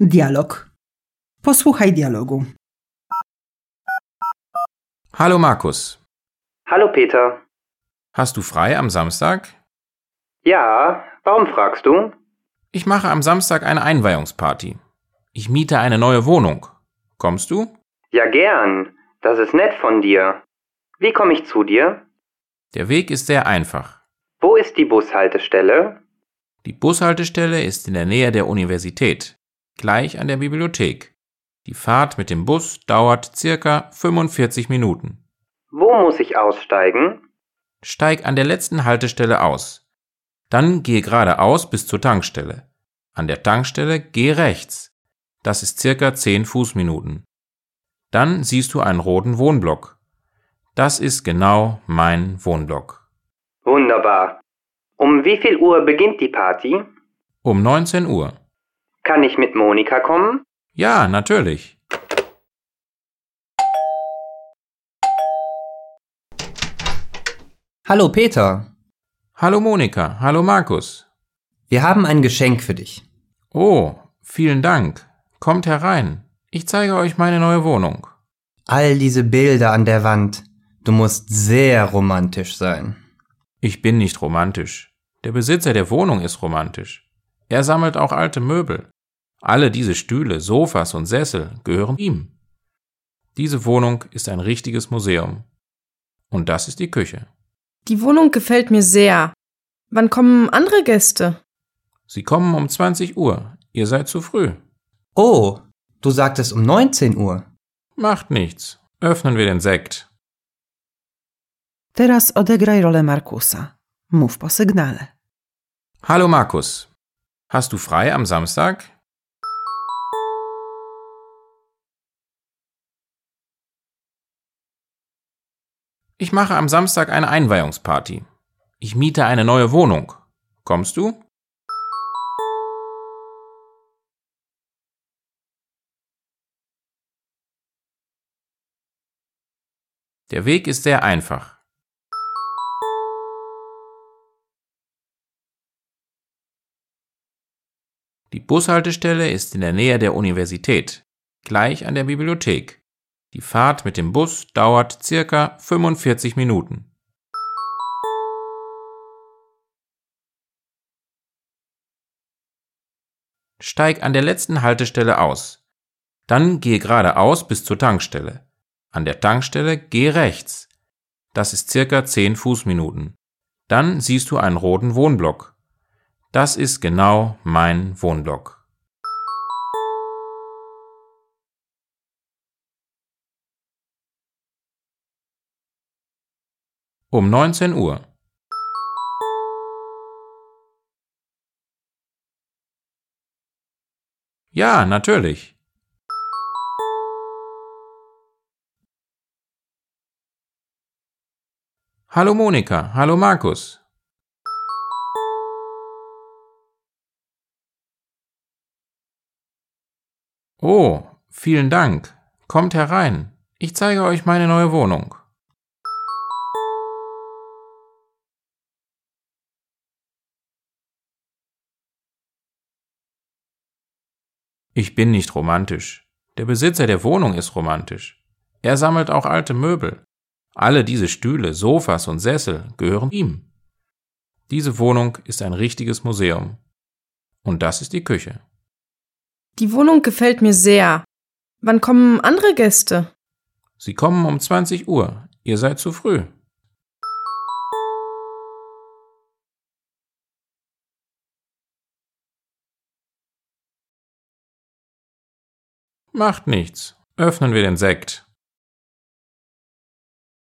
Dialog. Posłuchaj dialogu. Hallo Markus, Hallo Peter. hast du frei am Samstag? Ja, warum fragst du? Ich mache am Samstag eine Einweihungsparty. Ich miete eine neue Wohnung. Kommst du? Ja, gern. Das ist nett von dir. Wie komme ich zu dir? Der Weg ist sehr einfach. Wo ist die Bushaltestelle? Die Bushaltestelle ist in der Nähe der Universität, gleich an der Bibliothek. Die Fahrt mit dem Bus dauert circa 45 Minuten. Wo muss ich aussteigen? Steig an der letzten Haltestelle aus. Dann gehe geradeaus bis zur Tankstelle. An der Tankstelle geh rechts. Das ist circa 10 Fußminuten. Dann siehst du einen roten Wohnblock. Das ist genau mein Wohnblock. Wunderbar. Um wie viel Uhr beginnt die Party? Um 19 Uhr. Kann ich mit Monika kommen? Ja, natürlich. Hallo Peter, Hallo Monika, hallo Markus. wir haben ein Geschenk für dich. Oh, vielen Dank. Kommt herein. Ich zeige euch meine neue Wohnung. All diese Bilder an der Wand. Du musst sehr romantisch sein. Ich bin nicht romantisch. Der Besitzer der Wohnung ist romantisch. Er sammelt auch alte Möbel. Alle diese Stühle, Sofas und Sessel gehören ihm. Diese Wohnung ist ein richtiges Museum. Und das ist die Küche. Die Wohnung gefällt mir sehr. Wann kommen andere Gäste? Sie kommen um 20 Uhr. Ihr seid zu früh. Oh, du sagtest um 19 Uhr. Macht nichts. Öffnen wir den Sekt. Teraz odegraj rolę Markusa. Mów po sygnale. Hallo Markus. Hast du frei am Samstag? Ich mache am Samstag eine Einweihungsparty. Ich miete eine neue Wohnung. Kommst du? Der Weg ist sehr einfach. Die Bushaltestelle ist in der Nähe der Universität, gleich an der Bibliothek. Die Fahrt mit dem Bus dauert circa 45 Minuten. Steig an der letzten Haltestelle aus. Dann gehe geradeaus bis zur Tankstelle. An der Tankstelle geh rechts. Das ist circa 10 Fußminuten. Dann siehst du einen roten Wohnblock. Das ist genau mein Wohnblock. Um 19 Uhr. Ja, natürlich. Hallo Monika, hallo Markus. Oh, vielen Dank. Kommt herein. Ich zeige euch meine neue Wohnung. Ich bin nicht romantisch. Der Besitzer der Wohnung ist romantisch. Er sammelt auch alte Möbel. Alle diese Stühle, Sofas und Sessel gehören ihm. Diese Wohnung ist ein richtiges Museum. Und das ist die Küche. Die Wohnung gefällt mir sehr. Wann kommen andere Gäste? Sie kommen um 20 Uhr. Ihr seid zu früh. Macht nichts. Öffnen wir den Sekt.